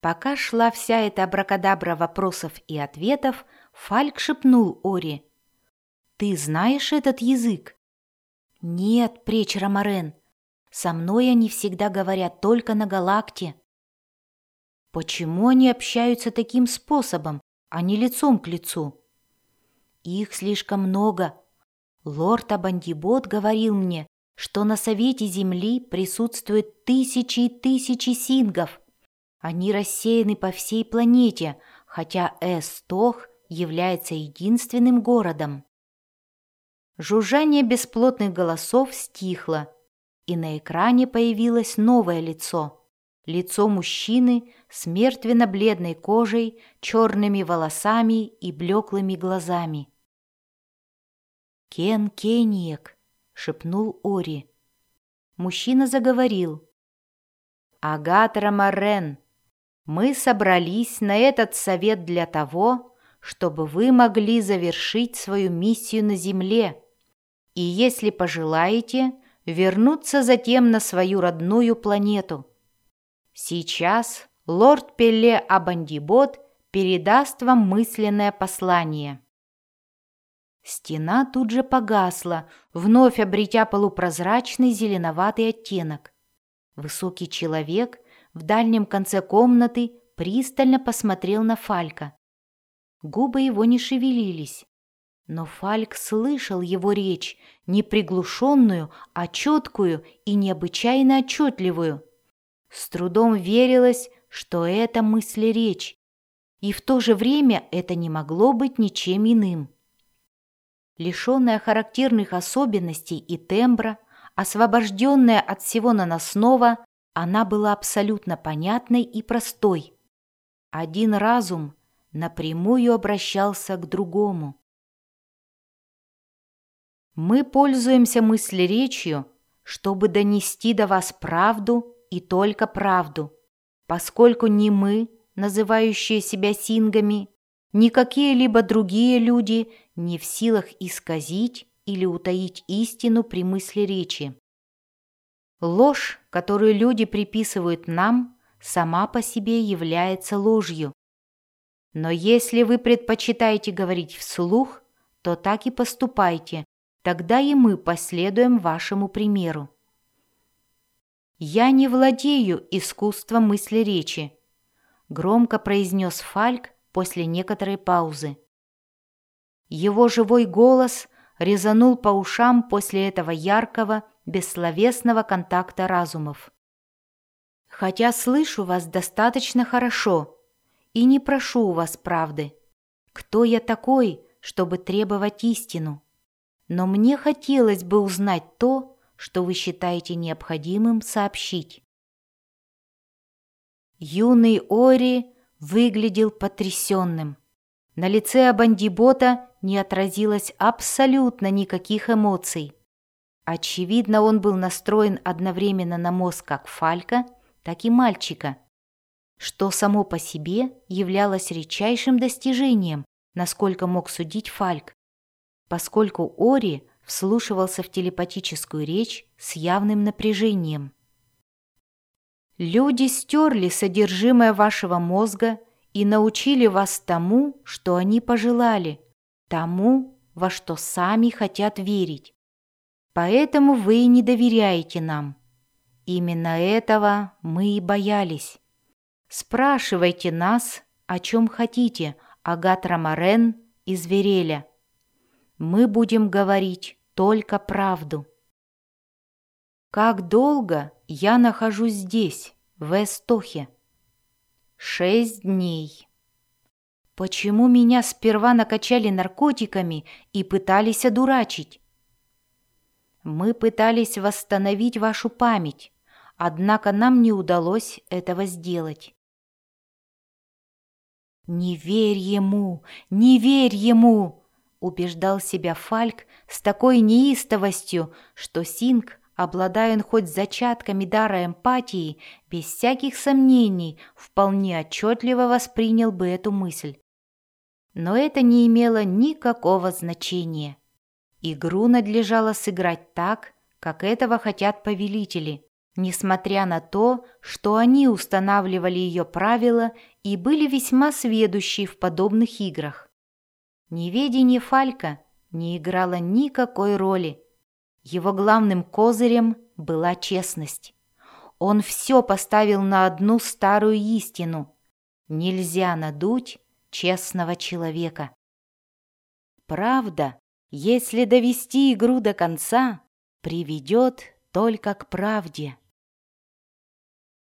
Пока шла вся эта абракадабра вопросов и ответов, Фальк шепнул Ори. «Ты знаешь этот язык?» «Нет, преч Ромарен. Со мной они всегда говорят только на галакте». «Почему они общаются таким способом, а не лицом к лицу?» «Их слишком много. Лорд Абандибот говорил мне, что на Совете Земли присутствуют тысячи и тысячи сингов. Они рассеяны по всей планете, хотя Эстох является единственным городом. Жужжание бесплотных голосов стихло, и на экране появилось новое лицо. Лицо мужчины с мертвенно-бледной кожей, черными волосами и блеклыми глазами. «Кен Кениек», — шепнул Ори. Мужчина заговорил. «Агатра Марен, мы собрались на этот совет для того, чтобы вы могли завершить свою миссию на Земле и, если пожелаете, вернуться затем на свою родную планету. Сейчас лорд Пеле Абандибот передаст вам мысленное послание. Стена тут же погасла, вновь обретя полупрозрачный зеленоватый оттенок. Высокий человек в дальнем конце комнаты пристально посмотрел на Фалька. Губы его не шевелились, но Фальк слышал его речь, не приглушенную, а четкую и необычайно отчетливую. С трудом верилось, что это мысли-речь, и в то же время это не могло быть ничем иным. Лишенная характерных особенностей и тембра, освобожденная от всего наносного, она была абсолютно понятной и простой. Один разум напрямую обращался к другому. Мы пользуемся мыслеречью, чтобы донести до вас правду и только правду, поскольку ни мы, называющие себя сингами, ни какие-либо другие люди не в силах исказить или утаить истину при мысли речи. Ложь, которую люди приписывают нам, сама по себе является ложью. Но если вы предпочитаете говорить вслух, то так и поступайте, тогда и мы последуем вашему примеру. «Я не владею искусством мысли речи», — громко произнес Фальк после некоторой паузы. Его живой голос резанул по ушам после этого яркого, бессловесного контакта разумов. «Хотя слышу вас достаточно хорошо и не прошу у вас правды. Кто я такой, чтобы требовать истину? Но мне хотелось бы узнать то, что вы считаете необходимым сообщить». Юный Ори выглядел потрясенным. На лице Абандибота не отразилось абсолютно никаких эмоций. Очевидно, он был настроен одновременно на мозг как Фалька, так и мальчика, что само по себе являлось редчайшим достижением, насколько мог судить Фальк, поскольку Ори вслушивался в телепатическую речь с явным напряжением. Люди стерли содержимое вашего мозга и научили вас тому, что они пожелали, тому, во что сами хотят верить. Поэтому вы не доверяете нам. Именно этого мы и боялись. Спрашивайте нас, о чем хотите, Агатра Морен и Звереля. Мы будем говорить только правду. Как долго я нахожусь здесь, в Эстохе? Шесть дней. Почему меня сперва накачали наркотиками и пытались одурачить? Мы пытались восстановить вашу память, однако нам не удалось этого сделать. «Не верь ему! Не верь ему!» — убеждал себя Фальк с такой неистовостью, что Синг, обладая хоть зачатками дара эмпатии, без всяких сомнений вполне отчетливо воспринял бы эту мысль. Но это не имело никакого значения. Игру надлежало сыграть так, как этого хотят повелители, несмотря на то, что они устанавливали ее правила и были весьма сведущи в подобных играх. Неведение Фалька не играло никакой роли. Его главным козырем была честность. Он все поставил на одну старую истину. Нельзя надуть честного человека. Правда, если довести игру до конца, приведет только к правде.